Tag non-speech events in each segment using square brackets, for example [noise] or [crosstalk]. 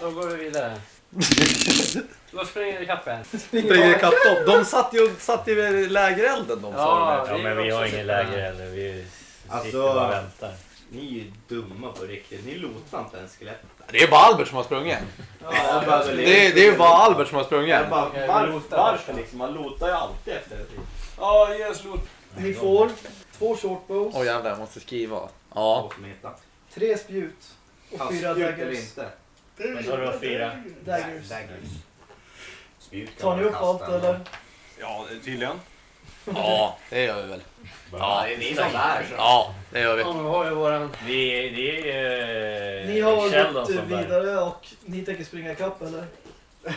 Då går vi vidare. [laughs] Då springer vi ikapp en. Springer ikapp dem. De satt ju, satt ju vid lägerelden de sa Ja, de. Ja men vi har ingen läger heller. Vi sitter Alltså- och väntar. Ni är ju dumma på riktigt. Ni lotar inte ens skelettet. Det är bara Albert som har sprungit. Ja, bara, Det, är- det är ju bara Albert som har sprungit. Jag bara, Okej, vi lotar varför liksom? Man lotar ju alltid efter det. Ja, ge oss lot. Ni får två shortbows, Åh jävlar, jag måste skriva. Ja. Tre spjut och fyra Spjut eller daggers. inte? Men så har du fyra. daggers. Daggers. Spjut kan Tar ni man upp kasta allt ändå. eller? Ja, tydligen. Ja, det gör vi väl. Ja, det är ni som bär så. Ja, det gör vi. Ja, men vi har ju våran... Vi, det är Ni ju har Sheldon gått som bär. vidare och ni tänker springa ikapp eller?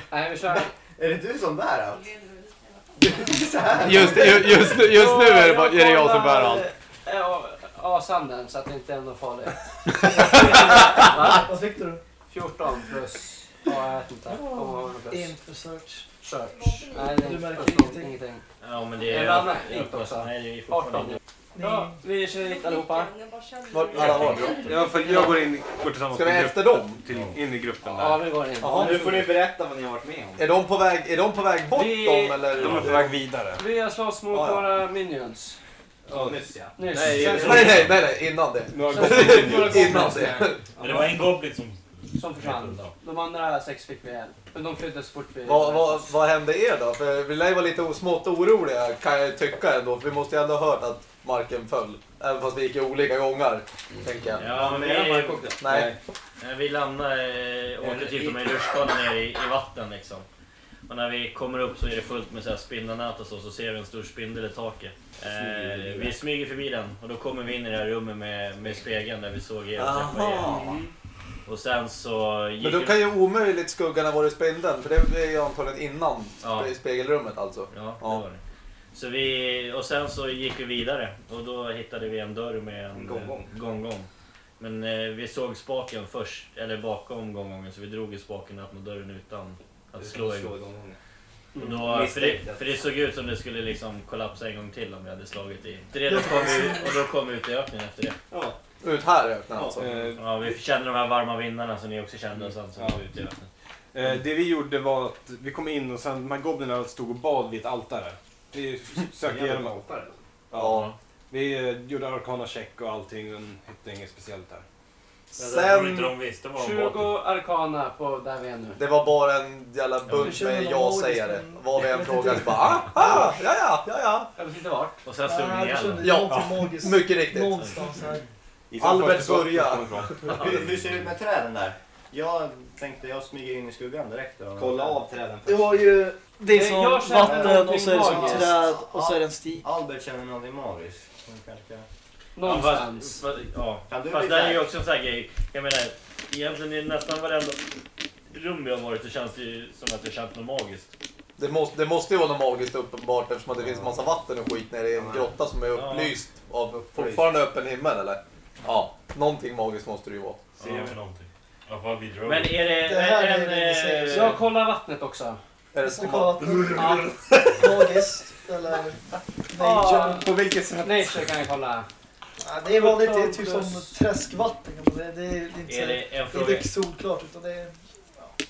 Nej, vi kör. Är det du som bär allt? [laughs] Så här. Just, ju- just, nu- just nu är det, bara, är det jag som bär allt. Eh, Ja, A-sanden så att det inte är något farligt. [laughs] [laughs] Vad fick du? 14 plus... Ja, jag vet inte. Kommer ihåg något plus. Int search. Search. Nej, det är Du märker plus ingenting. ingenting. Ja men det Är är... det annat jag- inte också? Nej det är 18. fortfarande... Ni, Ja, vi kör hit allihopa. Vart alla var Ja, för jag går in går tillsammans Ska vi med efter grupp- dem? Till, in i gruppen Ja, där. vi går in. Jaha. Nu får ni berätta vad ni har varit med om. Är de på väg, är de på väg bort Vi- dem eller? De är på väg vidare. Vi har slåss mot Ja, ja. våra minions. Ja, nyss ja. Nyss. Nej, Nej, nej, nej, nej, innan det. [laughs] Innan det. Men det var en goblin som... Som försvann. De andra sex fick vi ihjäl. Men de flydde så fort vi... Vad, vad, vad hände er då? För vi lär ju vara lite smått oroliga kan jag tycka ändå. För vi måste ju ändå ha hört att marken föll. Även fast vi gick i olika gångar. Tänker jag. Ja men era mark vi... åkte. Nej. Eh, Vi lämnade, eh, åkte typ som en rutschkana ner i, i vatten liksom. Och när vi kommer upp så är det fullt med så här spindelnät och så, så ser vi en stor spindel i taket. Eh, vi smyger förbi den och då kommer vi in i det här rummet med, med spegeln där vi såg er och träffade er. Och sen så gick Men då kan ju omöjligt skuggan ha varit spindeln. För det är ju antagligen innan Ja. i spegelrummet alltså. Ja, det Ja. var det. Så vi, och sen så gick vi vidare och då hittade vi en dörr med en gånggång. eh. Men eh, vi såg spaken först, eller bakom gånggången, så vi drog i spaken och öppnade dörren utan att slå igång. igång. Och då, för, det, för det såg ut som det skulle liksom kollapsa en gång till om vi hade slagit i. Det då kom vi, och då kom vi ut i öknen efter det. Ja. Ut här i öknen alltså. Eh, Ja, vi kände de här varma vindarna som ni också kände och sen så Ja. kom vi ut i öknen. eh, det vi gjorde var att vi kom in och sen de här goblinerna stod och bad vid ett altare. Vi [laughs] sökte igenom allt. Ja. Vi eh, gjorde arkana check och allting men hittade inget speciellt där. Sen... Sen, de visste vad 20 arkana på där vi är nu. det var bara en jävla bunt med ja-sägare. Vad vi än [laughs] frågade inte. bara ah, ah, ja, ja, ja, ja. Jag vet inte vart. Och sen stod ni ihjäl. Ja. Mycket riktigt. Någonstans här. Albert börja. [laughs] Hur, hur ser det ut med träden där? Jag tänkte jag smyger in i skuggan direkt. Då. Kolla av träden Det först. var ju... Det är som Jag känner vatten och så är det som träd och så är det en stig. Albert känner någonting magiskt. Som kanske... Någonstans. Ja, fast, ja. Kan du fast bli det här är ju också en sån här grej. Jag menar, egentligen i nästan varenda rum vi har varit så känns det ju som att det känns något magiskt. Det måste, det måste ju vara något magiskt uppenbart eftersom att det finns massa vatten och skit nere i en grotta som är upplyst av fortfarande öppen himmel eller? Ja, någonting magiskt måste det ju vara. Ser vi någonting? Ja. Men är det, Det här är en... det vi säger. eh, Jag kollar vattnet också. Är det som kolla vatten. [laughs] Magiskt. Eller Ja. nature. På vilket sätt? Nature kan jag kolla. Ja, det är vanligt. Det är typ som träskvatten. Det, det, är- det är inte, är så, det en det är fråga? inte solklart utan det är... Ja,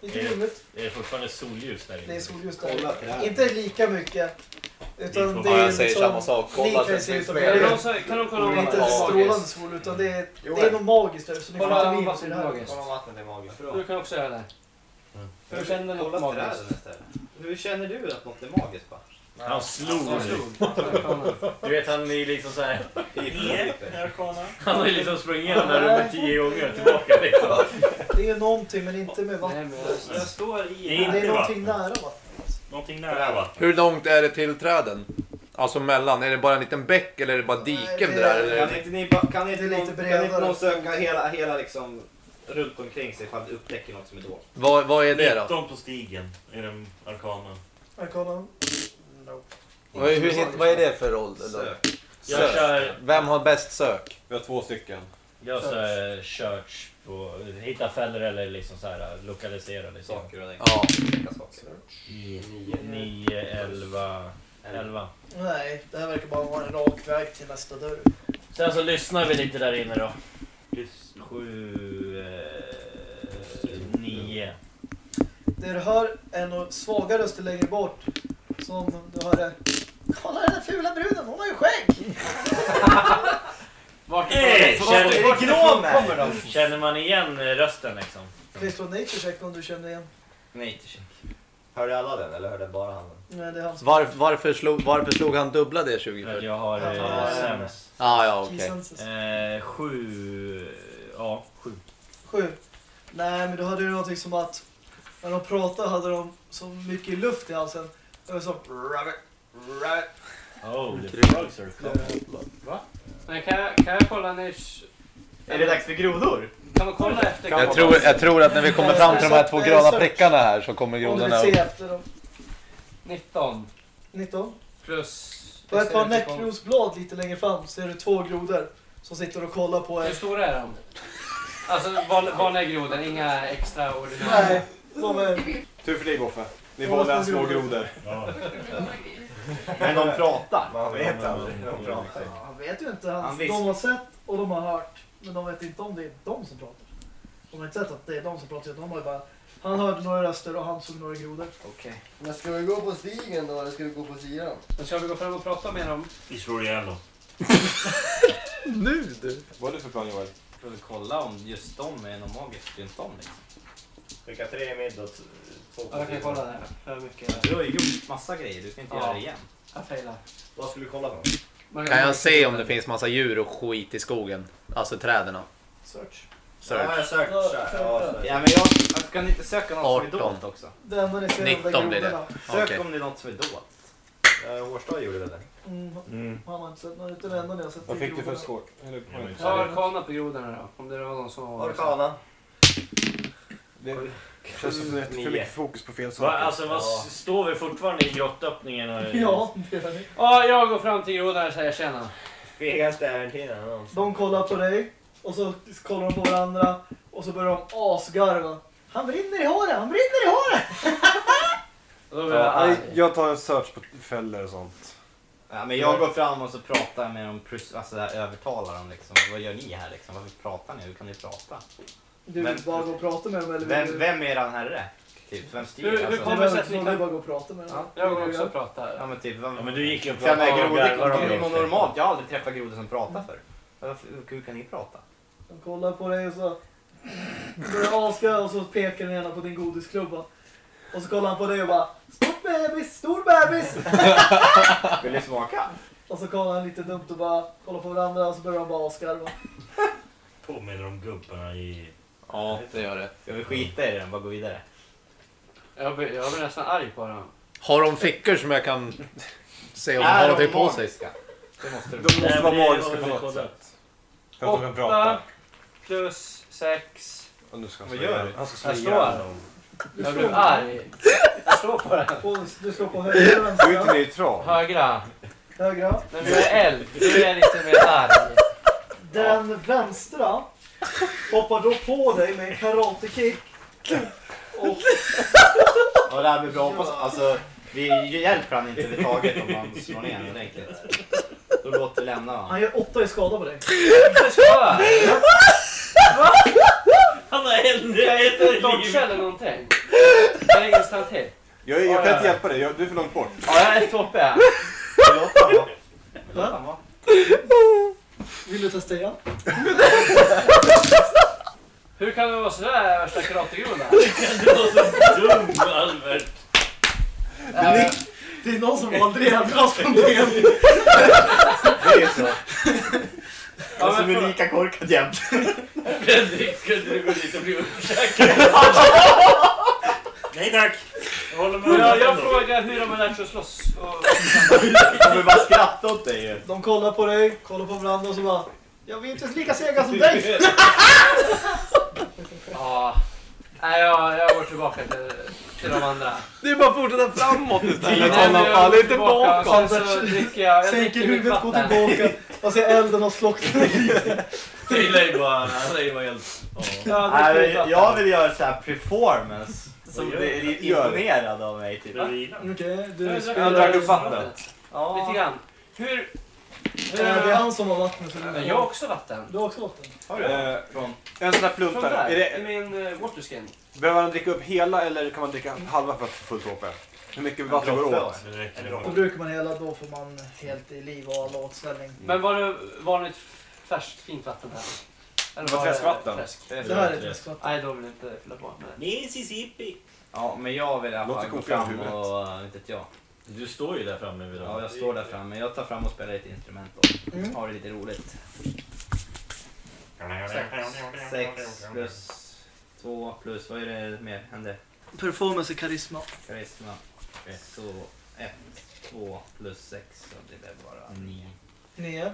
lite Är det- grumligt. Är det fortfarande solljus där inne? Det är solljus Kolla där. träden. Inte lika mycket. Utan det är jag säger samma sak. Kolla det ut finns som kan de kolla om Det är vattnet inte är strålande sol utan det är, Jo, det är nog magiskt där. Så ni får Kolla inte om vattnet det är här. magiskt. Kolla om vattnet är magiskt. Du kan också göra det. Hur känner du något magiskt? Hur känner du att något är magiskt? Va? Han slog slog. Du vet han är liksom så här. [laughs] [laughs] Han har ju liksom sprungit igenom det här rummet tio gånger tillbaka liksom. Det är någonting men inte med Nej, vatten. men jag, jag står Det i... är Det inte är någonting nära vatten. Någonting nära vatten. Hur långt är det till träden? Alltså mellan, är det bara en liten bäck eller är det bara diken Nej, det- det där? Kan Eller? inte ni, ba- kan inte är någon, lite kan inte någon söka hela, hela liksom runt omkring sig ifall du upptäcker något som är dolt? Vad, vad är det då? 19 på stigen är den arkana. Arkana. Vad, hur, hit- vad är det för roll? Eller? Sök. Jag Sök. kör, Vem har bäst sök? Vi har två stycken. jag kör church hitta fällor eller liksom så här lokalisera liksom. Saker och ting. Ja. Vilka saker? 9, 11, 11. Nej, det här verkar bara vara en rak väg till nästa dörr. Sen så lyssnar vi lite där inne då. 7, 9, Det du hör är nog svaga röster längre bort. Som du hörde. Kolla den där fula bruden, hon har ju skägg! [laughs] Vart Hey, ifrån- känner- vart kommer de? Känner man igen eh, rösten liksom? Finns det en nature check om du känner igen? Nej, inte check. Hörde alla den eller hörde bara han den? Nej, det är han som... Var, varför, slog, varför slog han dubbla det 20 För jag har eh, ja. sämst. Ah, ja, okej. Key senses. Eh, sju... Ja, sju. Sju. Nej, men då hade du någonting som att när de pratade hade de så mycket luft i halsen. Det var som rabbit, rabbit. Oh, the frogs are coming. Men kan jag, kan jag kolla nisch? Är det dags för grodor? Kan man kolla efter? Jag tror, jag tror att när vi kommer fram till de här två gröna prickarna här så kommer grodorna upp. efter dem. 19 19. plus... På ett par näckrosblad lite längre fram ser du två grodor som sitter och kollar på Hur er. stora är de? Alltså van- vanliga grodor, inga extraordinära? Nej, de är... Tur för dig Boffe. Ni valde små grodor. grodor. Ja. Men de pratar. Man vet aldrig. De pratar. Han vet ju inte. Han, Han de har sett och de har hört. Men de vet inte om det är de som pratar. De har inte sett att det är de som pratar. De har ju bara... Han hörde några röster och han såg några grodor. Okej. Men ska vi gå på stigen då eller ska vi gå på sidan? Men ska vi gå fram och prata med dem? Vi slår ihjäl dem. [laughs] Nu du! Vad är det för plan Joel? Får vi kolla om just de är något magiskt runt om liksom. Skicka tre i mid och t- två Ja, jag kan kolla där. Hur mycket? Du har ju gjort massa grejer, du ska inte Ja. göra det igen. Jag failar. Vad skulle du kolla på? Man Kan jag se om det finns massa djur och skit i skogen? Alltså träden. Search. Ja, Search. jag sökt. Ja, Ja, sökt. Ja men jag, jag kan inte söka något som är 18. dolt också. Det enda ni ser är de 19 där blir det. grodorna. Sök Okej. om det är något som är dolt. Ja, Hårstad gjorde det? Mm, Mm. han har inte sett något. Det är det enda ni har sett. Vad är fick du för grodorna. score? Eller, Ja, men- Ta arkana på grodorna då. Om det var någon som var... Arkana. det känns som att det är för mycket fokus på fel Va, saker. alltså vad, Ja. står vi fortfarande i grottöppningen? Och, Ja, det gör ni. Ja, jag går fram till grodorna och säger tjena. Fegaste äventyraren någonsin. De kollar på dig och så kollar de på varandra och så börjar de asgarva. Han brinner i håret, han brinner i håret! [laughs] Och då blir jag Ja, arg. nej, jag tar en search på fällor och sånt. Ja, men jag går fram och så pratar med dem, alltså övertalar dem liksom. Vad gör ni här liksom? Varför pratar ni? Hur kan ni prata? Du vill Men- bara gå och prata med dem eller vill Vem, du... vem är eran herre? Typ, vem styr? Hur- hur alltså? Kommer det sig att ni du kan- bara gå och prata med dem. Ja, jag går också och pratar. Ja men typ, vem, Ja, men du gick ju och pratade och grodor dem vara också. normalt. Jag har aldrig träffat grodor som pratar för. Varför, hur kan ni prata? De kollar på dig och så börjar asgarva och så pekar den ena på din godisklubba. Och så kollar han på dig och bara Stort bebis, stor bebis! [laughs] Vill ni smaka? Och så kollar han lite dumt och bara kollar på varandra och så börjar de bara asgarva. Påminner om gubbarna i... Ja, det gör det. Ska vi skita i den? Bara gå vidare. Jag blir, jag blir nästan arg på dem. Har de fickor som jag kan se om de Är har någonting på sig? Det måste De måste vara men det magiska på något sätt. För att de kan prata. Åtta plus sex. Och nu ska han Vad slå gör du? Han ska Jag slå slår. ihjäl dem. Du Jag slår, blir arg. Jag slår på den. på, du slår på högra, Du är inte neutral. Högra. högra. När du är eld, då är jag lite mer arg. Den vänstra hoppar då på dig med en karatekick. Och Ja, det här blir bra. Hoppas, alltså, vi hjälper han inte överhuvudtaget om han slår ner honom ordentligt. Då låter vi lämna honom. han gör åtta i skada på dig. Han har eld Jag i dodge eller någonting. Jag är instant hit. Jag, jag kan inte hjälpa dig, jag- du är för långt bort. Ja, jag är ett HP. Låt han vara. Vill du testa igen? [laughs] Hur kan [laughs] du vara sådär värsta karategroda? Du var så dum Albert. Det är någon som aldrig ändras från det. Det är så. Ja, blir för- lika korkad jämt. Fredrik, skulle du gå dit och bli uppkäkad? [laughs] Nej tack. Jag håller med. Men jag, frågar hur de har lärt sig att slåss. Och... De kommer bara skratta åt dig ju. De kollar på dig, kollar på varandra och så bara Jag vill inte lika sega som dig. [laughs] Ja. Nej, jag, jag går tillbaka till, till de andra. Det är bara att fortsätta framåt istället. Nej, men jag går tillbaka och bakåt. Sen så dricker jag, jag Sänker dricker mitt huvudet, går vatten. tillbaka och ser elden har slocknat. Jag gillar ju bara... Han är ju bara helt... Ja. Jag Nej, dricker mitt men vatten. jag vill göra så här performance. Som blir du? Imponerad av mig typ. Du vila? Okej, Jag du spelar... Han drack upp vattnet. Lite grann. Hur... Eh, Det är han som har vattnet. du- jag har också vatten. Du har också vatten. Eh, Från... en sån där Från pluntare. där, Är i det, min uh, waterskin. behöver man dricka upp hela eller kan man dricka halva för att få fullt HP? Hur mycket vatten går åt? Då brukar man hela, då får man helt i liv och all åtställning. Men var det vanligt färskt, fint vatten här? Eller Det var träskvatten. träsk? Det här är ett väskvatten. Nej, då vill jag inte fylla på. Men... Mississippi. Ja, men jag vill i alla fall gå koka fram huvudet. och, äh, inte jag. Du står ju där framme vid Ja, jag står där framme. Jag tar fram och spelar ett instrument och Mm. har det lite roligt. Sex plus två plus, vad är det mer hände? Performance och karisma. Karisma. Så ett, två plus sex, så det blev bara nio. Nio.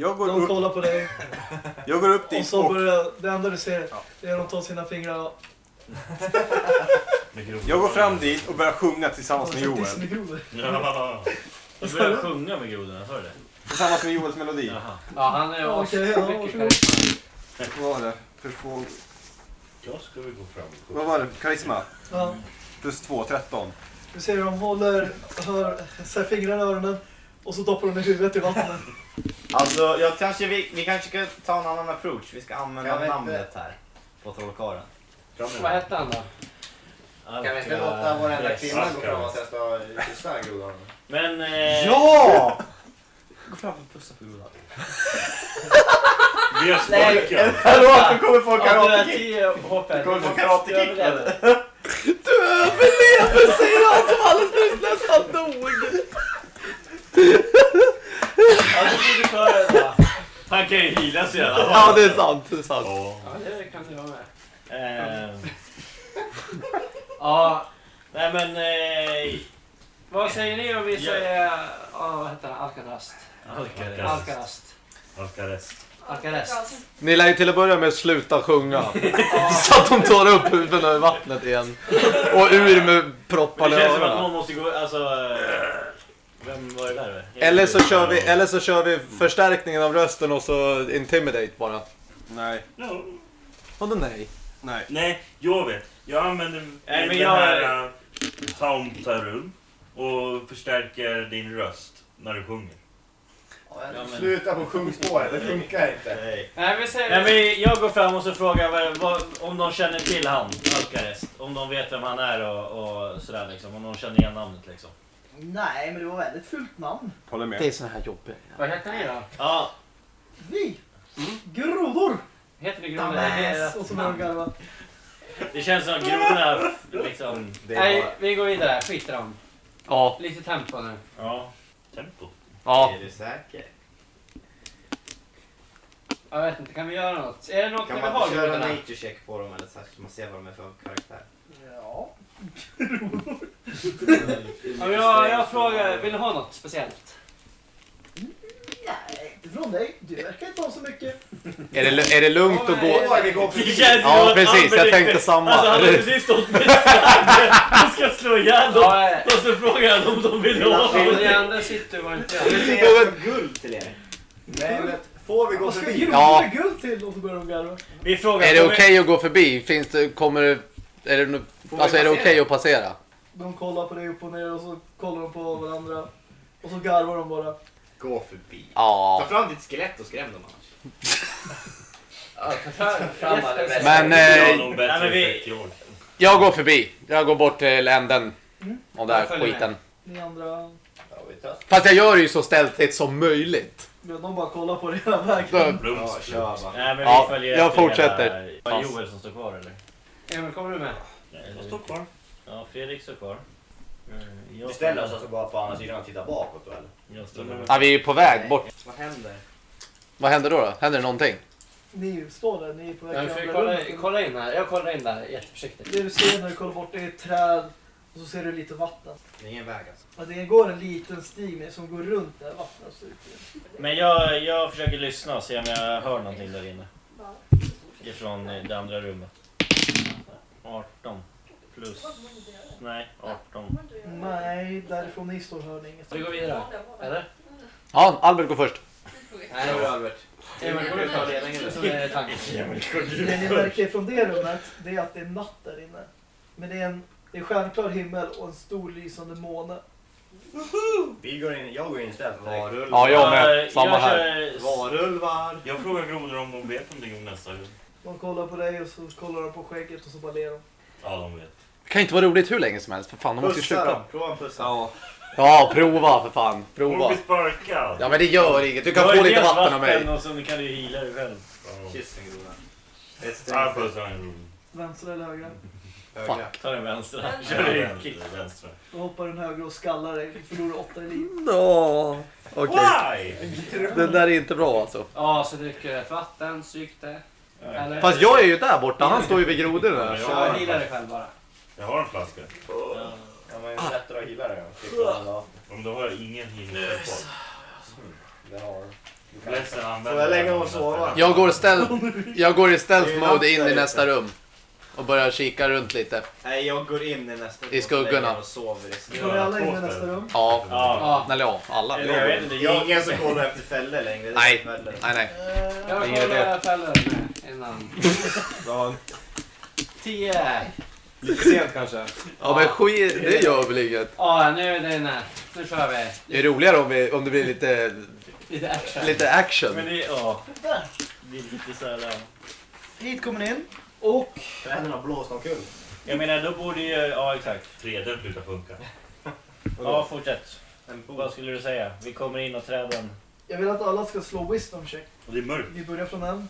Jag går De upp, kollar på dig [laughs] jag går upp och dit så och börjar, det enda du ser Ja. det är att de tar sina fingrar och jag går fram dit och börjar sjunga tillsammans med Joel. Ja. Du börjar sjunga med grodorna, hör du det? Tillsammans med Joels melodi. Jaha. Ja, han är också okej, ja, mycket varsågod. karisma. Vad var det? Perform... Jag ska väl gå fram. Vad var det? Karisma? Ja. Plus två, 13. Du ser hur de håller hör, så här, fingrarna i öronen och så doppar de i huvudet i vattnet. Alltså, jag kanske, vi, vi kanske ska ta en annan approach. Vi ska använda Kan vi inte- namnet här på trollkarlen. Vad hette han då? Kan vi inte låta varenda Yes. kvinna gå fram och testa kyssa grodan? Men... Eh, Ja! Gå fram och pussa på grodan. Vi har sparkat. [laughs] Hallå, du kommer få Ja, du är karate-kick! 10 HP. Du kommer få karate-kick, Du överlever. Du överlever säger han som alldeles nyss nästan dog! Ja, du borde köra det då. han kan ju heala sig i alla fall. Ja, det är sant. Det är sant. Ja. Ja, det kan du vara med. Eh, Ja, nej men... Eh, vad säger ni om vi säger... Ja, vad heter han? Alcarast. Alcaraz. Alcarast. Alcarez. Alcarast. Ni lär ju till att börja med sluta sjunga. Så att de tar upp huvudena ur vattnet igen. Och ur med Det propparna i känns som att öronen. någon måste gå... Alltså... eh, Vem var det där? Eller så, kör vi, eller så kör vi förstärkningen av rösten och så intimidate bara. Nej. No. Vadå nej? Nej. Nej, jag vet. Jag använder Nej, men den jag- här Tauntarum och förstärker din röst när du sjunger. Ja, men- Sluta på sjungspåret, det funkar inte. Nej. Nej, vi säger... Nej, men jag går fram och så frågar vad, vad, om de känner till han, Alcaraz. Om de vet vem han är och, och sådär liksom. Om de känner igen namnet liksom. Nej, men det var väldigt fult namn. Håller med. Det är såna här jobbiga. Vad heter ni då? Ja, Vi! Grodor! Heter ni grodor? Damäs! Och så börjar de garva. det känns som grodorna liksom... Nej, vi går vidare. Skit i dem. Ja, Lite tempo nu. Ja. Tempo. ja. Är du säker? Jag vet inte, kan vi göra något? Är det något Kan ni vill man ha inte köra grodorna? nature check på dem eller så här, så man ser vad de är för karaktär? Ja. Ja, men jag, jag frågar, vill ni ha något speciellt? Nej, inte från dig. Du verkar inte ha så mycket. Är det, är det lugnt att gå? Åh, vi går Det förbi. känns ju Ja, att precis, jag tänkte samma. Alltså han har precis stått med svärdet och ska slå ihjäl dem. Ja, eh, Och så frågar han om de vill ha ni något. andra sitter var inte Vi ser guld till er. Nej, men får vi gå Vad ska förbi? grodor Ja. med guld till? Och så börjar de garva. Vi frågar... Är det vi- okej att gå förbi? Finns det, kommer det, är det, no- alltså är det okej att passera? De kollar på dig upp och ner och så kollar de på varandra. Och så garvar de bara. Gå förbi. Ta Ja. fram ditt skelett och skräm dem annars. Ja, ta fram- fram alla bästa. Men eh, men vi- jag går förbi. Jag går bort till änden. Mm. Och där skiten. Ni andra. Fast jag gör det ju så stältigt som möjligt. ja, de bara kollar på dig hela vägen. Ja, kör. Nej men vi Ja, följer jag fortsätter. hela- Var det Joel som står kvar eller? Emil, kommer du med? Jag står kvar. Ja, Fredrik står kvar. Eh, Jag Vi ställer oss alltså bara på andra sidan och tittar bakåt då eller? Jag står där. ja, vi är ju på väg bort. Vad händer? Vad händer då? då? Händer det någonting? Ni står där, ni är på väg Ja, vi till får ju andra kolla, kolla in här. Jag kollar in där jätteförsiktigt. Du ser när du kollar bort det är ett träd och så ser du lite vatten. Det är ingen väg alltså. Ja, det går en liten stig med som går runt det här vattnet. och så ut igen. Men jag, jag försöker lyssna och se om jag hör någonting där inne. Ifrån eh, det andra rummet. 18 plus... Nej, 18. Nej, därifrån ni står hör ni inget. Vi går vidare. Eller? Ja, Albert går först. Nej, det var Albert. Emil, går du ta ledningen? Så det är tanken. Det ni märker från det rummet, det är att det är natt där inne. Men det är en, det är stjärnklar himmel och en stor lysande måne. Vi går in, jag går in istället. Varulvar. Ja, jag med. Ja, Samma här. Varulvar. Jag frågar Grodor om de vet någonting om nästa runda. De kollar på dig och så kollar de på skägget och så bara ler de. Ja, de vet. Det kan inte vara roligt hur länge som helst för fan. De måste ju Pussa sluta. då. Prova en pussa. Ja. Ja, prova för fan. Hon Prova. blir sparkad. Ja men det gör inget. Du kan få lite vatten av mig. Och så kan du ju heala dig själv. Kyss en groda. Ett Ja, steg. en Grodor. Vänster eller höger? Högra. Ta den vänstra. Kör vänster, kick. vänstra. Då hoppar den höger och skallar dig. Du förlorar åtta i liv. Nå, Okej. Why? Den där är inte bra alltså. Ja, så dricker du ett vatten, stryk det. Eller? Fast jag är ju där borta. Han står ju vid grodorna. Ja, Ja, heala dig själv bara. Jag har en flaska. Ja. Ja, men lättare att heala det då. Om då har jag ingen healing kvar. Det har du. Får jag lägga den. mig och sova? Jag går, stealth, jag går i stealth Det är mode in i nästa rum. Och börjar kika runt lite. Nej, jag går in i nästa I skuggorna. och sover i Går vi alla in i nästa rum? Ja. Ja. Eller ja, alla. Eller jag vet inte. Jag, ingen som kollar efter fällor längre. Nej. fällor. Nej, nej. Jag Eh, idé. kollar fällor med innan. [laughs] ja. Tio! Lite sent kanske. Ja men skit, det gör väl inget. Ja, nu är det nä. Nu kör vi. Det är roligare om, vi, om det blir lite, Lite action. lite action. men det, ja. Det är lite så här. Hit kommer ni in. Och Träden har blåst omkull. Jag menar då borde ju, ja exakt. Tredje slutar funka. [laughs] Ja fortsätt. Vad skulle du säga? Vi kommer in och träden. jag vill att alla ska slå wisdom check. Och det är mörkt. Vi börjar från en.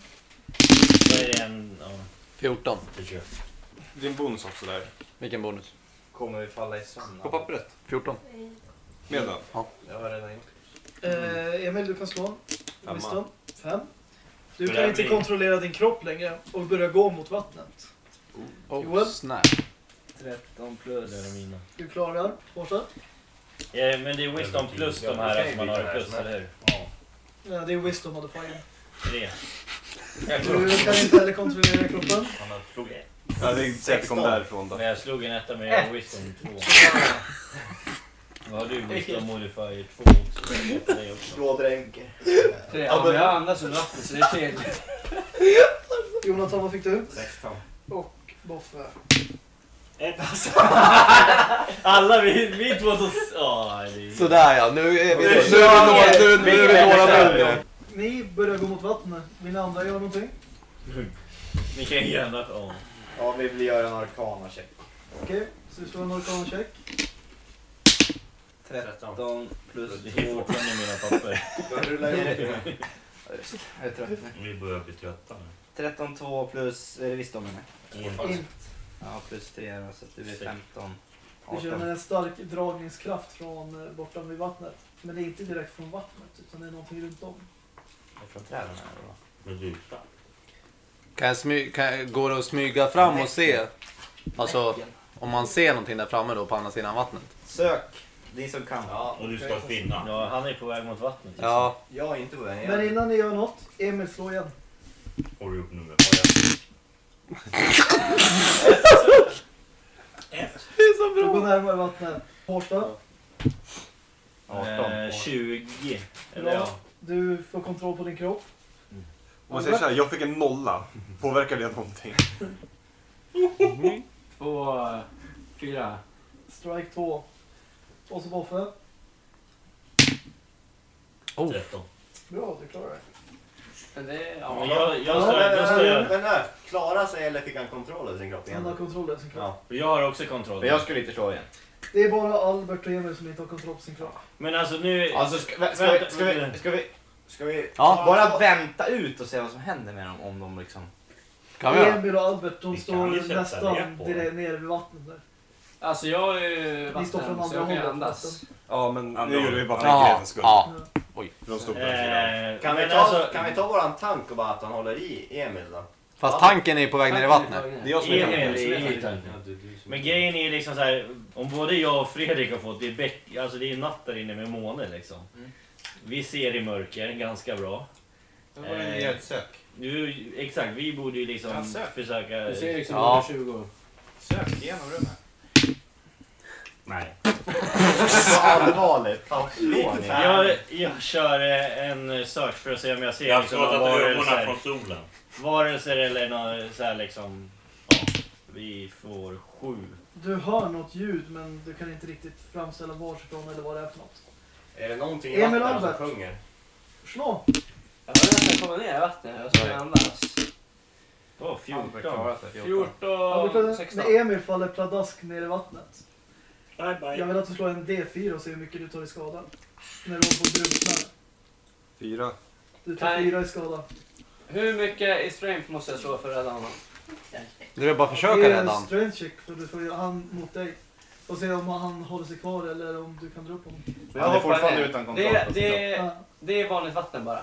Då är det en, ja. 14. Det. Det är en bonus också där. Vilken bonus? Kommer vi falla i sömn? På pappret. 14. Med den. Jag har redan gjort. Eh, Emil, du kan slå. Femma. Wisdom. Fem. Du kan där inte kontrollera din kropp längre och börja gå mot vattnet. Oh, Joel? snap. 13 plus. Det är mina. Du klarar. Borta. Ja, men det är wisdom plus de här som man har i plus, eller hur? Ja, det är wisdom modifier. Tre. Du kan inte heller kontrollera kroppen. Han har slog. Ja, är inte säkert att det kom därifrån då. Men jag slog en etta med wisdom 2. Vad har du? Wisdom modifier 2 också. Det också. Blådränker. Tre. Ja, men jag andas under vattnet så det är till. Jonathan, vad fick du? 16. Och Boffe. Ett. Alla vi, vi två det är... Sådär ja, nu är vi, nu är vi några, nu, nu är vi några kör vi. mil. Ni börjar gå mot vattnet. Vill ni andra göra någonting? Ni kan ju gärna... Ja. Ja, vi vill göra en arkana check. Okej, så vi slår en arkan-check. 13 plus Det är 2. fortfarande mina papper. Då rullar jag upp. Jag är trött nu. Vi börjar bli trötta nu. 13 2 plus, är det visdom menar In. In. Ja, plus 3 då, så att det blir 15. Vi känner 18. en stark dragningskraft från eh, bortom vid vattnet. Men det är inte direkt från vattnet, utan det är någonting runt om. Det är Från träden här då. Med lysa. Kan jag smy, kan jag, går det att smyga fram och se? Alltså, om man ser någonting där framme då på andra sidan vattnet? Sök! Ni som kan. Ja, Och du ska finna. Ja, han är på väg mot vattnet. liksom. Ja. Jag är inte på väg. Men innan ni gör något, Emil slå igen. Du? Har jag? Det är så Du går närmare vattnet. Hårsta, 18. Eh, 20. Eller ja. du får kontroll på din kropp. Om man säger såhär, jag fick en nolla. Påverkar det någonting? Två, fyra. Strike 2. Och så Boffe. Oh. 13. Bra, du klarar det. Men det. Ja, men Ja. jag, jag, står, jag, står, klara sig eller fick han kontroll över sin kropp Han har igen? kontroll över sin kropp. Ja. jag har också kontroll. Men jag skulle inte slå igen. Det är bara Albert och Emil som inte har kontroll på sin kropp. Men alltså nu... Alltså ska, ska, vi, ska, vi, ska vi Ska vi... Ja. bara vänta ut och se vad som händer med dem om de liksom... Kan vi göra? Emil och Albert, de Vi står kan ju sätta nästan på direkt nere vid vattnet där. Alltså jag är ju Ni står från vatten så andra jag kan ju hållet. andas. Ja, men nu gjorde vi bara för enkelhetens skull. ja. För de stod på den sidan. Eh, Kan vi, men ta, alltså, kan vi ta våran tank och bara att han håller i Emil då? Fast tanken är på väg ner i vattnet. Det är jag som är Emil tanken. är i tanken. Men grejen är liksom så här, om både jag och Fredrik har fått, det är, bäck, alltså det är natt där inne med måne liksom. Mm. Vi ser i mörker ganska bra. Då var det en sök. Nu, exakt, vi borde ju liksom Ja, sök. försöka... Du ser liksom Ja. 120. Sök genom rummet. Nej. Allvarligt. Jag, jag kör eh, en search för att se om jag ser Jag liksom har några skottat ögonen varelser, från solen. varelser eller något så här liksom... Ja. Vi får sju. Du hör något ljud men du kan inte riktigt framställa varifrån eller vad det är för något. Är det någonting i Emil vattnet som sjunger? Slå! Jag har nästan kommit ner i vattnet och så ska jag andas. Åh, Albert 14. klarat det. 14, Albert, 16. när Emil faller pladask ner i vattnet. Bye bye. Jag vill att du slår en D4 och ser hur mycket du tar i skada. När du håller på att drunkna. Fyra. Du tar Nej. fyra i skada. Hur mycket i strength måste jag slå för att rädda honom? Du vill bara försöka det är rädda en han. strength check för du får ju han mot dig. Och se om han håller sig kvar eller om du kan dra upp honom. Men han är hoppar fortfarande ner. utan kontroll Det, på sin kropp. det, Ja, det är vanligt vatten bara.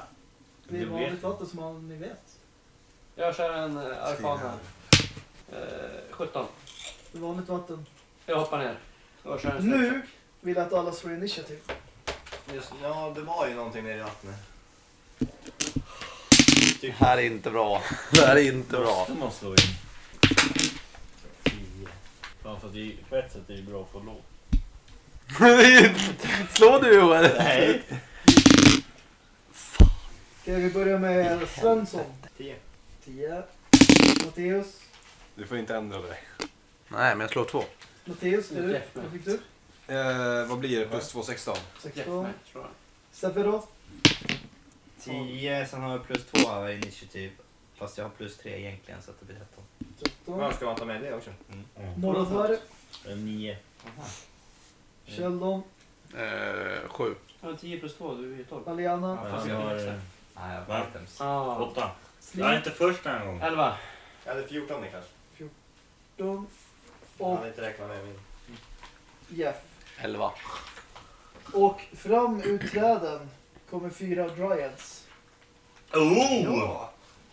det är Du vanligt vatten som han, ni vet. Jag kör en uh, arkana. Eh, 17. Det är vanligt vatten. Jag hoppar ner. Och kör en Nu vill jag att alla slår initiativ. Just, ja, det var ju någonting nere i vattnet. Det här är inte bra. Det här är inte bra. Måste man slå in? Tio. Fan, för att det är, på ett sätt är det bra att få låg. [laughs] Slå du Joel. Nej. Okej, vi börjar med Svensson. 10. 10. Matteus. Du får inte ändra dig. Nej, men jag slår två. Matteus, du? Jeff med. Vad fick du? Eh, vad blir det? Plus 2, 16. 16. tror jag. Sephiroth. 10, sen har jag plus 2 i initiativ. Fast jag har plus 3 egentligen så att det blir 13. 13. Ja, ska man ta med det också? Morothar. En Nio. Sheldon. Eh, sju. Ja, 10 plus 2, du är ju 12. Aliana. Ja, fast jag har... eh, Nej, jag Va? har items. Ah. Åtta. Jag är inte först den här gången. 11. Jag hade 14 Niklas. 14. Och hade inte räknat med min. Jeff. Elva. Och fram ur träden kommer fyra Dryads. Oh!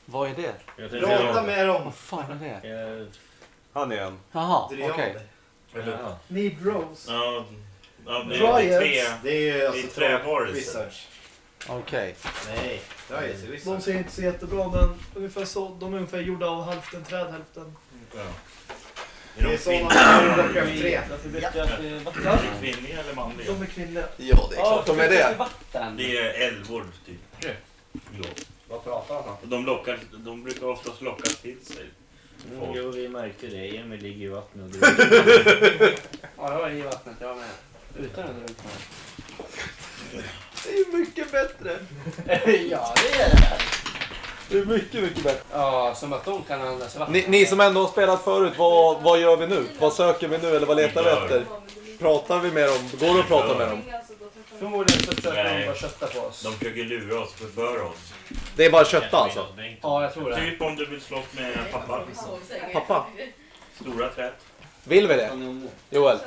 Vad är det? Jag Prata med dem! Vad fan är det? jag- Han är en. Jaha, okej. Dryader. Ja. Need Bros. Ja, ja det är Dryads. tre. Det är ju Det är alltså trävarelser. Wizards. Okej. Nej, Dryads är De Wizards. ser inte så jättebra men ungefär så, de är ungefär gjorda av hälften träd, hälften. Ja. Det är de kvinnliga, kvinnliga eller manliga? de är kvinnliga. Ja, det är klart de är det. vatten. Det är älvor, typ. Ja. Vad pratar han om? Och De, lockar, de brukar oftast locka till sig. Mm, jo, vi märkte det. Emil ligger i vattnet och [laughs] dricker. Ja, jag var i vattnet. Jag var med. Utan att drunkna. Det är mycket bättre. [laughs] ja, det är det. Det är mycket, mycket bättre. Ja, som att de kan andas i vatten. Ni, ni som ändå har spelat förut, vad, vad gör vi nu? Vad söker vi nu eller vad letar vi efter? Pratar vi med dem? Går det att prata med dem? Förmodligen så försöker Nej. de bara kötta på oss. De försöker lura oss, förföra oss. Det är bara kötta alltså? Ja, jag tror det. Typ om du vill slåss med pappa. Pappa? Stora träd. Vill vi det? Joel,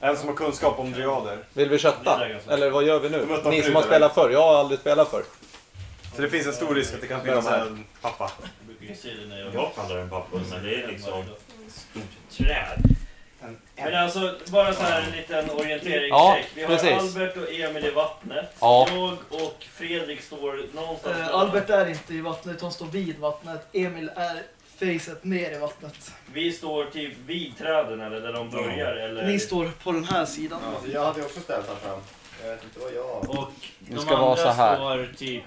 En som har kunskap om dryader. vill vi kötta? Eller vad gör vi nu? Ni som har spelat förr, jag har aldrig spelat förr. Så det finns en stor risk att det kan finnas en pappa. Jag kallar den pappa, men det är liksom stort träd. Men alltså, bara så här en liten orienteringscheck. Ja, vi har precis. Albert och Emil i vattnet. Ja. Jag och Fredrik står någonstans Eh, Albert är inte i vattnet utan står vid vattnet. Emil är facet ner i vattnet. Vi står typ vid träden eller där de börjar. Eller... Ni står på den här sidan. Alltså, jag hade ju också ställt här fram. Jag vet inte vad jag... Och Det de ska vara andra så här. står typ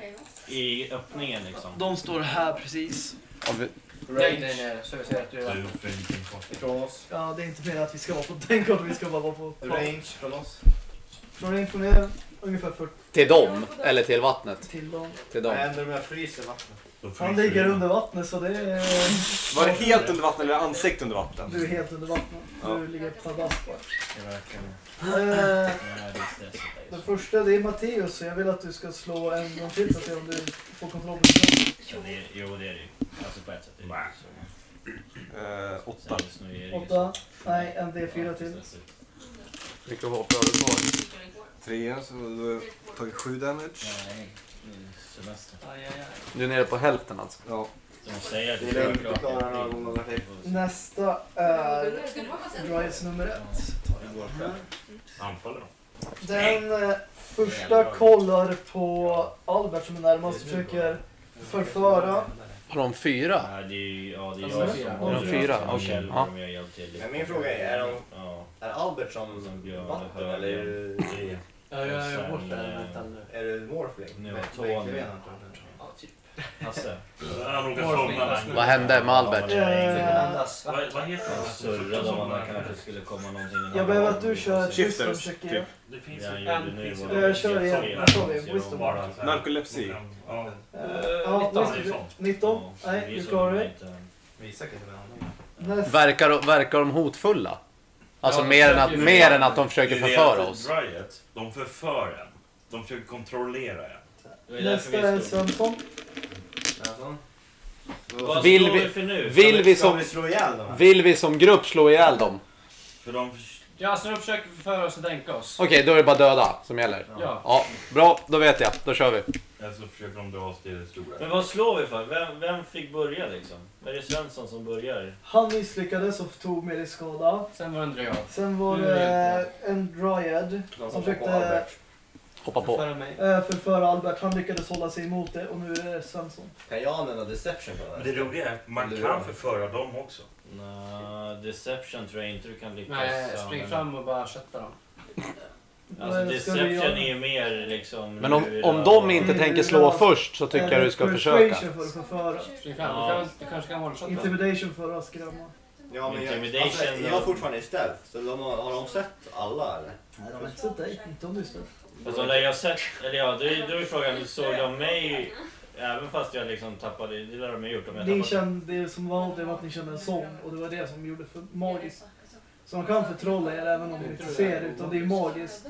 i öppningen liksom. De står här precis. Om vi- Nej, nej, nej. Så vi ser att du är vattnet. Ifrån oss. Ja, det är inte mer att vi ska vara på [laughs] den kartan, vi ska bara vara på Range från oss. Från in från er, ungefär 40 Till dem? Eller till vattnet? till dem. Till Vad dem. händer om jag fryser vattnet? Då Han fryser ligger under vattnet så det är... Var det helt under vatten eller ansikte under vatten? Du är helt under vattnet. Ja. Du ligger pladask bara. Verkligen... Eh. Den första det är Matteus så jag vill att du ska slå en gång till att se om du får kontroll på det. Ja, det är, jo, det är det ju. Alltså på ett sätt är det ju så. Eh, åtta. Åtta. så. Nej, en D4 till. Vilka HP har du kvar? Tre, så då har tagit sju damage. Nej, det är semester. Du är nere på hälften alltså? Ja. De säger att Det är lugnt, vi klarar några gånger till. Nästa är Dryads nummer ett. Anfaller. Den eh, första kollar på Albert som är närmast och försöker förföra. Har de fyra? Nej, det är ju... Ja, det är Alltså, jag fyra. som... De fyra? som Okej, ja. jag hjälpte till. Men min fråga är, är de- Ja. Är Albert som Som björn, vatten eller är du, Ja, jag är borta eh, nu. är du morphling? Nu var Tony. med-. Hasse. Han råkade somna där. Vad hände med Albert? Vad, vad heter han? Surrade om att det kanske skulle komma någonting. Jag behöver att du kör ett wisdom check typ. igen. Det finns en Jag kör igen. Vad sa vi? Wisdom Narkolepsi. Ja. Eh, Eh, Ja, 19 är wisdom. sånt. 19? Ja, Nej, du klarar Näst- Verkar, verkar de hotfulla? Alltså mer, än att, mer än att de försöker förföra oss. De förför en. De försöker kontrollera en. Därför Nästa är vi. Svensson. Vad Vill står vi- vi för nu? Vill vi Ska som, vi slå ihjäl dem här? vill vi som grupp slå ihjäl dem? För de Ja, så de försöker förföra oss och dränka oss. Okej, då är det bara döda som gäller. Ja. Ja, bra, då vet jag. Då kör vi. eller så försöker de dra oss till det stora. Men vad slår vi för? Vem, vem fick börja liksom? Är det Svensson som börjar? Han misslyckades och tog med dig skada. Sen var det en dröj Sen var Nu det en dryad som försökte Hoppa på. Förföra mig. eh, förföra Albert. Han lyckades hålla sig emot det och nu är det Svensson. Kan jag använda deception på Men det? det roliga är att man Lura. kan förföra dem också. Nå, deception tror jag inte du kan lyckas Nej, spring använda. fram och bara kötta dem. Alltså Vad ska vi deception göra? är ju mer liksom... Men om, lura om de och- inte tänker slå först så tycker jag du ska försöka. Persuasion för att förföra. Spring fram. Ja. Du, kan, du kanske kan one-shotta. Intimidation för att skrämma. Ja, men jag, Intimidation alltså, jag är och- fortfarande i stealth. Så de har, har de sett alla eller? Nej, de har inte sett dig. Inte om du står. Fast om jag sett, eller ja, då är, då är frågan, såg de mig även fast jag liksom tappade, det lär de ha gjort om jag Ni tappade. kände, det som var det var att ni kände en sång och det var det som gjorde för magiskt. Så de kan förtrolla er även om de inte ser utan det är magiskt.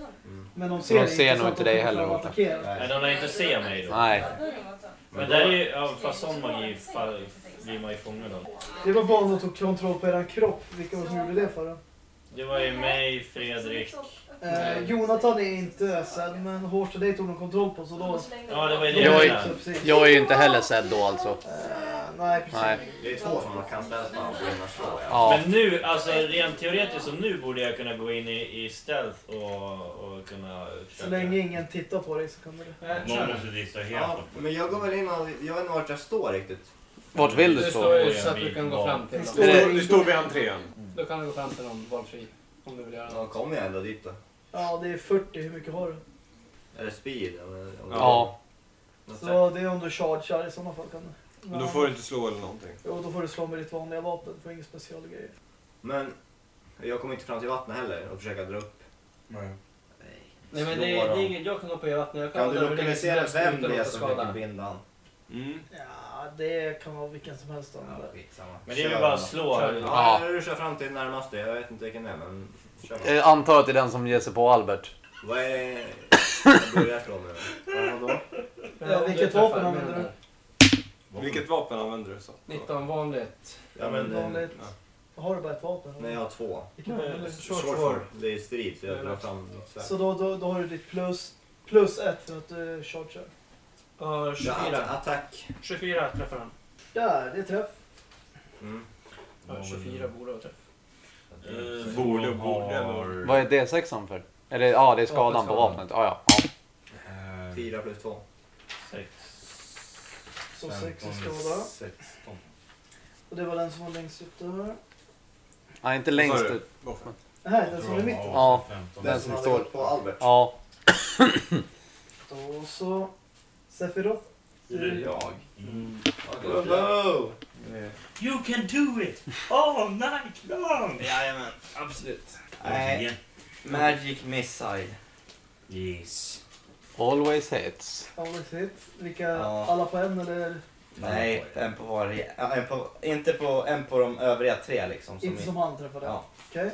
Men de ser, de ser inte nog inte att dig heller, attackerar. Men de lär inte se mig då. Nej. Men där är ju, ja, fast sån magi fa- blir man ju fångad av. Det var bara de tog kontroll på er kropp. Vilka var det som gjorde det för er? Det var ju mig, Fredrik. Eh, Jonathan är inte sen men hårt dig tog de kontroll på så då... Ja, det var ju det Jag är-. Jag är ju inte heller sedd då alltså. Eh, nej precis. Nej. Det är två som man kan ställa på och och slå. Ja. Ja. Men nu, alltså rent teoretiskt så nu borde jag kunna gå in i, i stealth och, och kunna Så länge ingen tittar på dig så kan du det. Någon kör. måste distrahera Ja, dem. men jag går väl in och... Jag vet inte vart jag står riktigt. Vart vill du Det stå? ju så att du kan gå fram till Det dem. står- Du står, du vid entrén. Då kan du gå fram till någon valfri. Om du vill göra Då något. kommer jag ändå dit då. Ja det är 40, hur mycket har du? Är det speed? Eller, om det- Ja. Så det är om du chargear i sådana fall kan du. Men då får du inte slå eller någonting. Jo, då får du slå med ditt vanliga vapen, du får inga specialgrejer. Men jag kommer inte fram till vattnet heller och försöka dra upp. Nej. Nej men Slå det, är- det dem. är inget jag kan gå på i vattnet. Jag Kan vara du där hur länge som lokalisera helst vem utan det är att som försöker skada. binda han? Mm. Ja, det kan vara vilken som helst. av dem där. skitsamma. Men det är väl Kör bara att slå. Kör. Ja, jag ruschar fram till närmaste. Jag vet inte vilken det är men... Jag antar att det är den som ger sig på Albert. Vad är... [laughs] Jag börjar. Ja, vadå? Ja, vilket du vapen använder där. Vilket vapen använder du? Så? 19 vanligt. Ja, men, eh, Vanligt. Har du bara ett vapen? Nej, jag har två. Vilket vapen? Short sword. Det är strid så jag drar fram mitt svärd. Så då, då, då har du ditt plus, plus ett för att du chargear. Ja, Ja, 24. att- attack. 24 träffar han. Där, det är träff. Mm. Ja, 24 borde vara träff. Eh, Borde- som borde har- Vad är D6 för? Eller ja, det är skadan på vapnet. Ja, ja. ja. Eh, Fyra plus två. Sex. Så sex i 15, skada. 16. Och det var den som var längst ut där. Nej, inte längst ut. Vapnet. Nej, den som är i mitten. Ja. 15. Den Den som som hade står- gått på Albert. Ja. Då så. Sephiroth. Det är jag. Mm. Wow! You can do it all night long! [laughs] Jajamän. Absolut. Nej. Magic Missile. Yes. Always hits. Always hit. Vilka, Ja. alla på en eller? Nej, en på varje. Ja, en på, inte på, en på de övriga tre liksom. Som Inte som han träffade? Ja, Okej.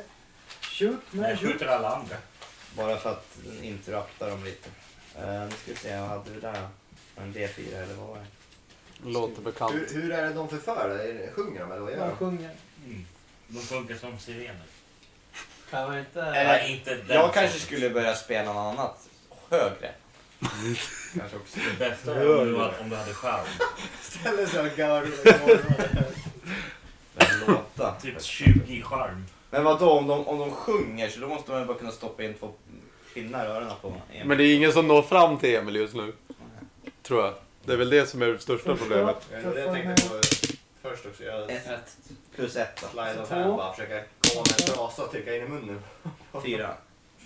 Shoot med Jag shoot. skjuter alla andra. bara för att interrupta dem lite. Uh, nu ska vi se, vad hade vi där då? En D4 eller vad var det? Låter bekant. Hur, hur är det de förför? Är det- Sjunger de eller vad gör Han de? sjunger. Mm. De funkar som sirener. Kan man inte... Nej, inte den Jag kanske skulle börja spela något annat. Högre. kanske också. Det bästa var om du, var- om du hade skärm. Ställer sig och garvar. Börja låta. Typ 20 skärm. Men vad då om de, om de sjunger så då måste man ju bara kunna stoppa in två pinnar i öronen på en. Men det är ingen som når fram till Emil just nu. Tror jag. Det är väl det som är det största problemet. Det var det jag tänkte på först också. Jag Ett. Plus ett då. slide Två. fram bara försöka komma med en trasa och trycka in i munnen. Fyra.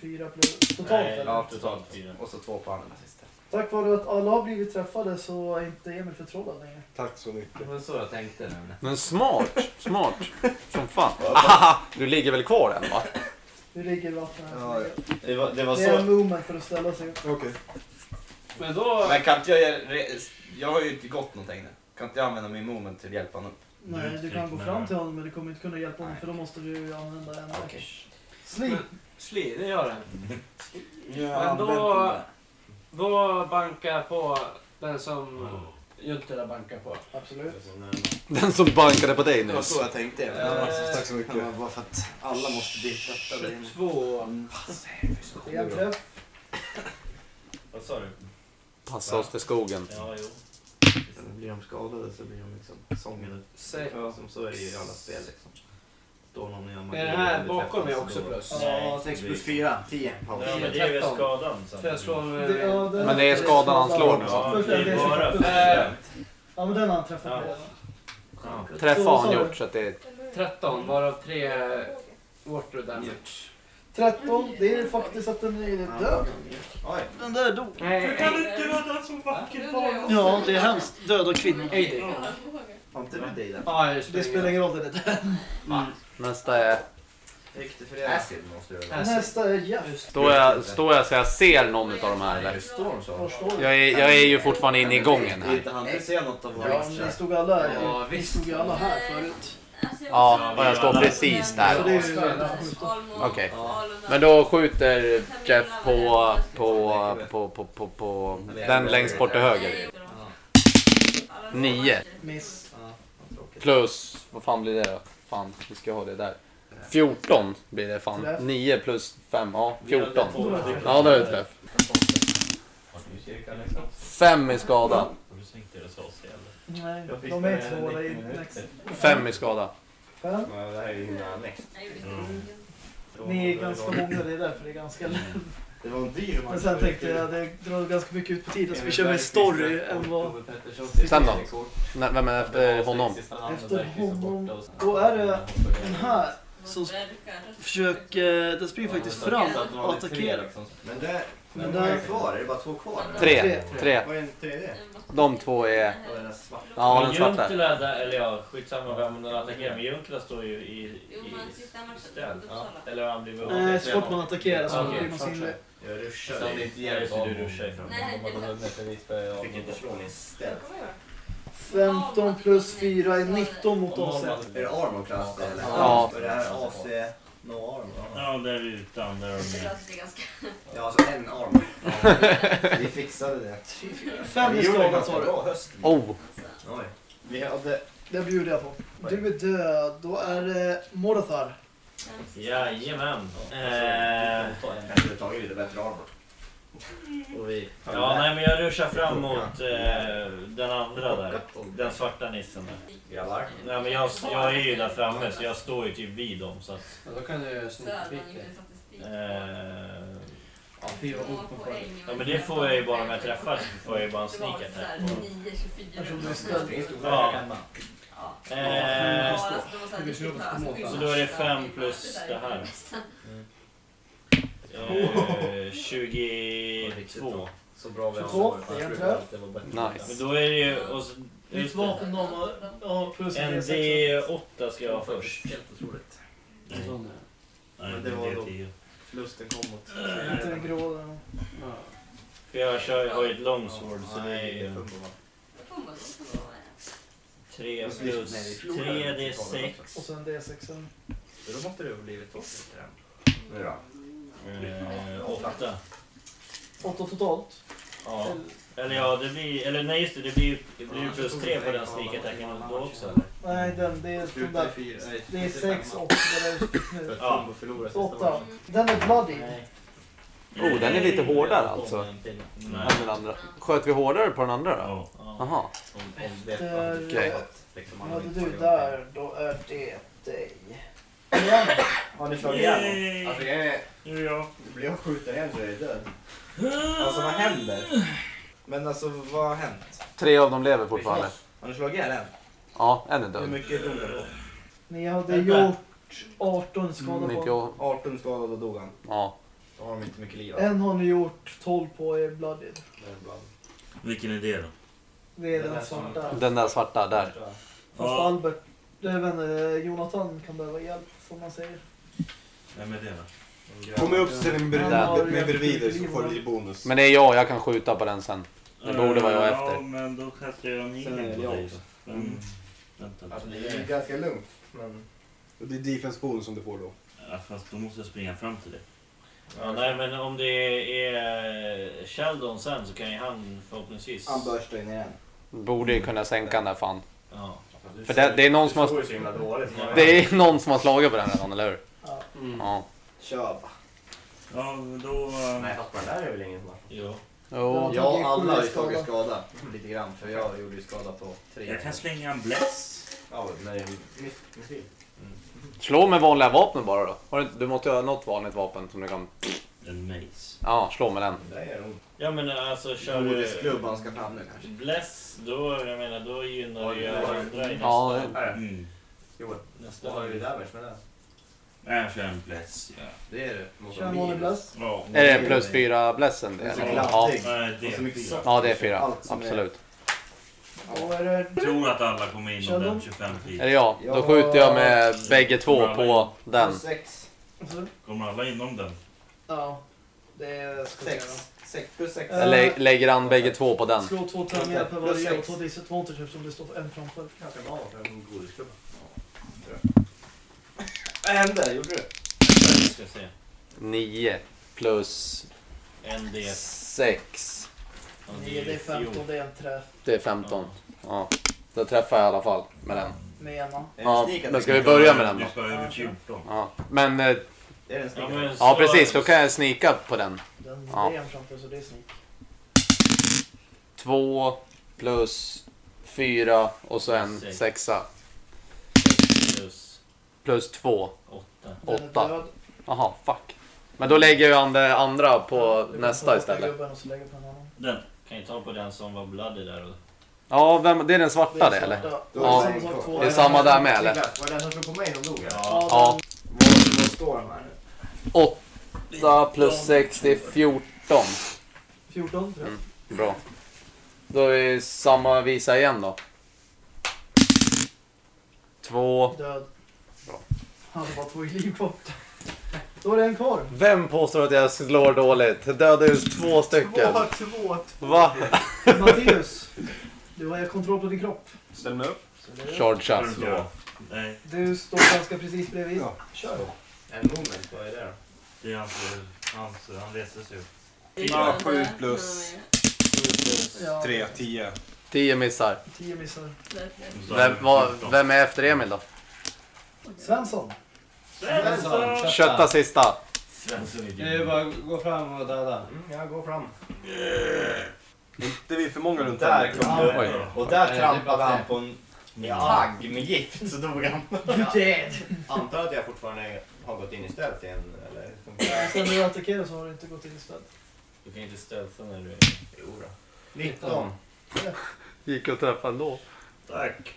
Fyra plus. Totalt Nej, eller? Ja, totalt fyra. Och så två på andra sista. Tack vare att alla har blivit träffade så är inte Emil förtrollad längre. Tack så mycket. Det var så jag tänkte nämligen. Men smart, smart. Som fan. Ahaha, du ligger väl kvar än va? Vi ligger i vattnet. Ja, Det var, det var Det är en så. moment för att ställa sig upp. Okej. Men då... Men kan inte jag Jag har ju inte gått någonting nu. Kan inte jag använda min moment till att hjälpa honom upp? Nej, du kan gå fram till honom men du kommer inte kunna hjälpa honom för då måste du ju använda en Okej. Slim. Sli, det gör det. Ja, Men då... Då bankar på den som Juntila bankar på. Absolut. Den som bankade på dig Det var nyss. så jag tänkte. Eh, Tack så mycket. Bara för att alla måste bli trötta. 22. Det är en träff. Vad sa du? Passa oss till skogen. Ja, jo. Blir de skadade så blir de liksom sångade. Se- Som så är det ju i alla spel liksom. Står någon och gör magi Är den här bakom så också plus? Ja, 6 plus 4. 10. Ja, men det är väl skadan. För jag slår Det, med... ja, den- Men det är skadan han slår nu, Ja, Först det är det bara Eh, Ja men den har han träffat Ja. redan. Ja. Träffa har han gjort så att det är... 13, varav 3 water damage. 13, det är faktiskt att den är död. Oj. Den där dog. Nej, Kan du inte döda en så vacker barn? Ja, det är hemskt. Döda kvinnor. AD. Har inte du dig där? Ja, Det spelar ingen roll, det är död. Nästa är... Det för det? Acid måste du väl? Nästa är Jeff. Står jag, står jag så jag ser någon av de här eller? Storm sa Var står du? Jag är, jag är ju fortfarande inne i gången här. Inte han inte ser något av våra Ja, ni stod alla, Ja, vi visst. stod ju alla här förut. Ja, och jag står precis där. Okej. Men då skjuter Jeff på, på, på, på, på, på den längst bort till höger. Nio. Miss. Plus, vad fan blir det då? Fan, vi ska ha det där. 14 blir det fan. 9 plus 5, ja 14. Ja, det är det träff. 5 i skada. Nej, de är två där i next. 5 i skada. Fem. Det här är ju himla next. Ni är ganska många, det är därför det är ganska lätt. Det var en dyr Men sen tänkte jag, det drar ganska mycket ut på tiden så vi kör mer story än vad... Sen då? Nej, Vem är efter honom? Efter honom, då är det den här som försöker, den springer faktiskt fram och attackerar. Men det... Men Men det är kvar, är det bara två kvar? Tre. Tre. Vad är tredje? De två är... Och den svarta? Ja, den svarta. Juntila, där- eller ja, skitsamma vem den attackerar. Men Juntila står ju i, i ställ. Eller har han blivit Nej, så fort man attackerar så Okej, blir man synlig. Jag ruschar Så om det dig. inte det, av du ruschar ifrån. Fick inte slå min ställ. 15 plus 4 är 19 mot oss. Är det armor class det eller? Ja. Och det här är AC no armor? Ja, där utan. Där har de... Ja, alltså en armor. [laughs] Vi fixade det. Fem i Vi gjorde skada ganska tar du. bra höst. Oh! Oj. Vi hade... Det bjuder jag på. Du är död. Då är det Morothar. Jajamän. Eh, Kanske hade tagit lite bättre armor. Och vi... ja, nej men jag ruschar fram mot eh, den andra där. Den svarta nissen där. Grabbar. Nej, men jag, jag är ju där framme så jag står ju typ vid dem. Så att, Ja, då kan du snicka eh, Ja, fyra ord på förr. ja, men det får jag ju bara om jag träffar så får jag ju bara en sneak attack. Du. Ja. Eh, Så så då är det 5 plus det här. [laughs] Eh, 22. Så bra vi 22, det är en träff. Men Nice. då är det ju... Och så, det. vapen de har, ja plus en En D6. D8 ska jag ha först. Helt otroligt. Nej, Men det det var är då- 10. Förlusten kom mot... Inte den grå där. För jag kör, har ju ett longsword så det är ju det. 3 plus 3 D6. Och sen D6. Då måste det ha blivit toppen till den. Nu då? Eh, 8. 8 totalt. Ja. Eller ja, det blir... Eller nej just det, det blir ju det blir ju plus 3 på den sneak-attacken då också eller? Nej, den, det är de Sluta i där. fyra. nej, Det är sluta i 6 femma. och det är nu. För att Ja. Tumbo förlorar Så sista 8. matchen. Den är bloody. Nej. Oh, den är lite hårdare alltså. Nej. Än den andra. Sköt vi hårdare på den andra då? Ja. Ja. Jaha. Där, Okej. liksom, Vad alla hade du där? Då är det dig. Har ni slagit ihjäl? Yay! Alltså jag är... Nu jag. Blir jag skjuten igen så är jag död. Alltså vad händer? Men alltså vad har hänt? Tre av dem lever fortfarande. Har ni slagit ihjäl en? Ja, en är Hur död. mycket dog han då? Ni hade Vänta. gjort 18 skada på honom. 98. 18 skadade och dog han. Ja. Då har de inte mycket liv. En har ni gjort 12 på i Blooded. Vilken är det då? Det är Den den där svarta. Den där svarta där. Fast Ja. Albert, även Jonathan kan behöva hjälp som man säger. Vem är det då? Kom upp ställ dig med med jävligt bredvid mycket så får du bonus. Men det är jag, jag kan skjuta på den sen. Det borde vara jag Ja, efter. men då kastar jag en Sen är det på jag dig också. då. Mm. Vänta. Alltså det är ganska lugnt. Men Och Det är defense bonus som du får då. Ja, fast då måste jag springa fram till dig. Ja, nej men om det är Sheldon sen så kan ju han förhoppningsvis... han burstar in igen. Borde ju kunna sänka den där fan. Ja. För det, det är någon som har... Det är någon som har slagit på den redan, eller hur? Ja. Ja. Kör bara. Ja, då... eh, Nej fast på den där är väl ingen har Jo. Jo. Ja, alla har ju skada. tagit skada. Lite grann för jag gjorde ju skada på tre. Jag kan slänga en bless. Ja, miss- missil. Slå med vanliga vapen bara då. Du, du måste ju ha något vanligt vapen som du kan... En mace. Ja, slå med den. Det är nog Ja men alltså kör godisklubban ska fram nu kanske. Bless, då, jag menar, då gynnar det ju andra i nästa. Ja, det- Mm. Jo, nästa vad har du damage med det? Jag kör en bless. Ja. Det är det. Måste Kör. Ja. Är det plus fyra blessen? det, Det är så eller? Nej, det Och så mycket är saft. ja, det är fyra. Allt som är- Absolut. Då är det... Jag tror att alla kommer in Kör om den de? 25 Är feet. det jag? Då skjuter jag med bägge två på den. Plus sex. Alltså, Kommer alla inom den? Ja, det ska vi göra. Sex. Sex plus sex. Eh, Jag lä lägger an bägge två på den. Slå två tärningar per Plus varje och sex. ta disadvantage eftersom det står en framför. Ganska bra för en godisklubba. Vad hände? Gjorde du? Ska se. 9 plus En D. 6. och Nej, det är 15, det är en träff Det är 15. Ja. Då träffar jag i alla fall med den. med ena. Ja, men ska vi börja med den Du då? ska över 14. Ja. Men, eh, Är det en Ja, snickare? men ja så- precis. Då kan jag snika på den. Den Ja. en framför så det är sneak. 2 plus 4 och så en Sex. sexa. Plus Plus 2. åtta. Åtta. död. Jaha, fuck. Men då lägger jag an det andra på nästa istället. Den. Kan ju ta på den som var bloody där och... Ja, vem, det är den svarta det, är eller? Ja. det två är samma där med, eller? Var det den som slog på mig som dog? eller? Ja. Ja. Vad, står de här nu? 8 plus 6, det är 14. 14 tror jag. Mm. Bra. Då är det samma visa igen då. 2. Död. Han har bara två i liv kvar. Då är det en kvar. Vem påstår att jag slår dåligt? Dödade just två stycken. Två, två, två. Va? Matteus, du har kontroll på din kropp. Ställ mig upp. Så det är- Charge up. Ja. Nej, Du står ganska precis bredvid. Ja. Kör. En moment, vad är det då? det är hans... hans han reser sig upp. Ja, sju plus Ja, 3, 10. 10 missar. 10 missar. Vem, vad, vem är efter Emil då? Svensson. Svensson! Kötta sista. Svensson Det är bara att gå fram och döda. Mm, jag går fram. Inte vi för många runt Där här. kom Oj. du. Och där Nej, trampade han bara på en tagg med gift så dog han. [laughs] Dead. Antar att jag fortfarande har gått in i stealth igen eller? funkar det? Sen du attackerar så har du inte gått in i stöd. Du kan inte stealtha när du är... Jo då. 19. Gick och träffade ändå. Tack.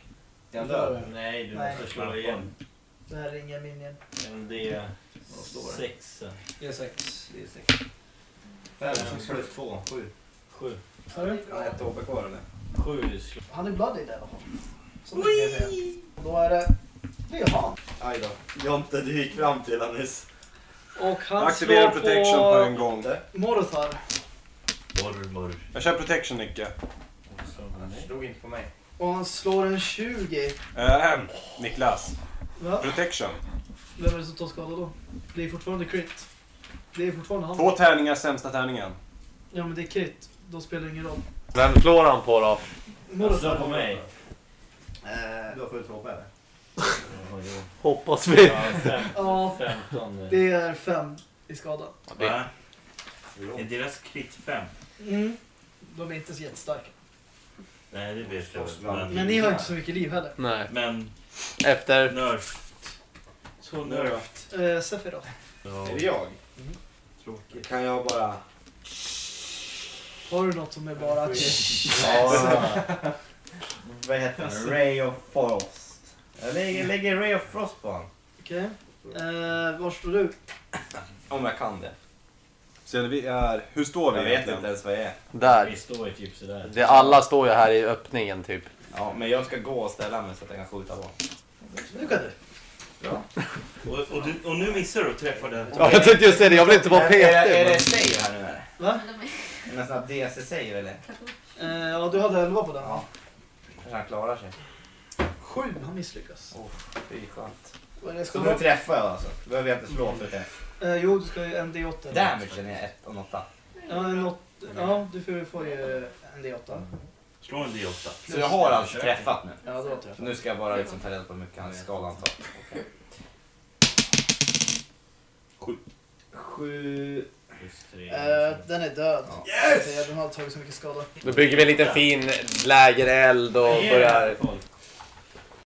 Han död? Nej, du Nej. måste slå igen. Det här är ingen minion. En D... Vad står det? Sexa. Det är sex. Det är sex. Fem plus två, sju. Sju. Hör du? Jag har ett HB kvar eller? Sju slå. Han är bloodied i alla fall. Så mycket kan jag säga. Då är det Levan. Aj då. Jonte, du gick fram till honom nyss. Och han slår protection på en på gång. Morothar. Mormor. Jag kör protection Nicke. Han slog inte på mig. Och han slår en 20. Äh, Niklas. Va? Protection. Vem är det som tar skada då? Det är fortfarande crit. Det är fortfarande han. Två tärningar, sämsta tärningen. Ja men det är crit. Då spelar det ingen roll. Vem slår han på då? Han slår på mig. Eh, du har fullt HP eller? Hoppas vi. Ja, fem, [laughs] Ja, 15. det är fem i skada. Va? Är deras krit 5? Mm. De är inte så jättestarka. Nej, det vet jag. Men- Men ni har inte så mycket liv heller. Nej. Men Efter... nerf. Så nerf. Eh, Sephiroth. Ja. Är det jag? Tråkigt. Kan jag bara... Har du något som är bara... Ja. Vad heter den? Ray of Frost. Jag lägger, lägger Ray of Frost på honom. Okej. Eh, var står du? Om jag kan det. Så vi är... Hur står vi Jag vet egentligen? inte ens vad jag är. Där. Vi står ju typ sådär. Det, alla står ju här i öppningen typ. Ja, men jag ska gå och ställa mig så att jag kan skjuta på. Nu kan du. Och, och, du, och nu missar du att träffa den. Ja, jag tänkte just säga det, jag vill inte vara Är, är, är petig. det men- save här nu eller? Va? Är det en sån här DC-save eller? Eh, ja, du hade 11 på den. Ja. Kanske han klarar sig. Sju, han misslyckas. Oh, det är skönt. Vad är det Så ska nu vara? träffar jag alltså? Då behöver jag inte slå för träff. Eh, jo, du ska ju en D8. Damagen är 1 och 8. Ja, en åt, ja, du får, får ju en D8. Slå en D8. Så jag har alltså träffat nu. Ja, du har träffat. Så nu ska jag bara liksom ta reda på hur mycket hans skalan tar. Sju. Sju... Plus tre. Eh, den är död. Yes! Den har tagit så mycket skada. Då bygger vi en liten fin lägereld och börjar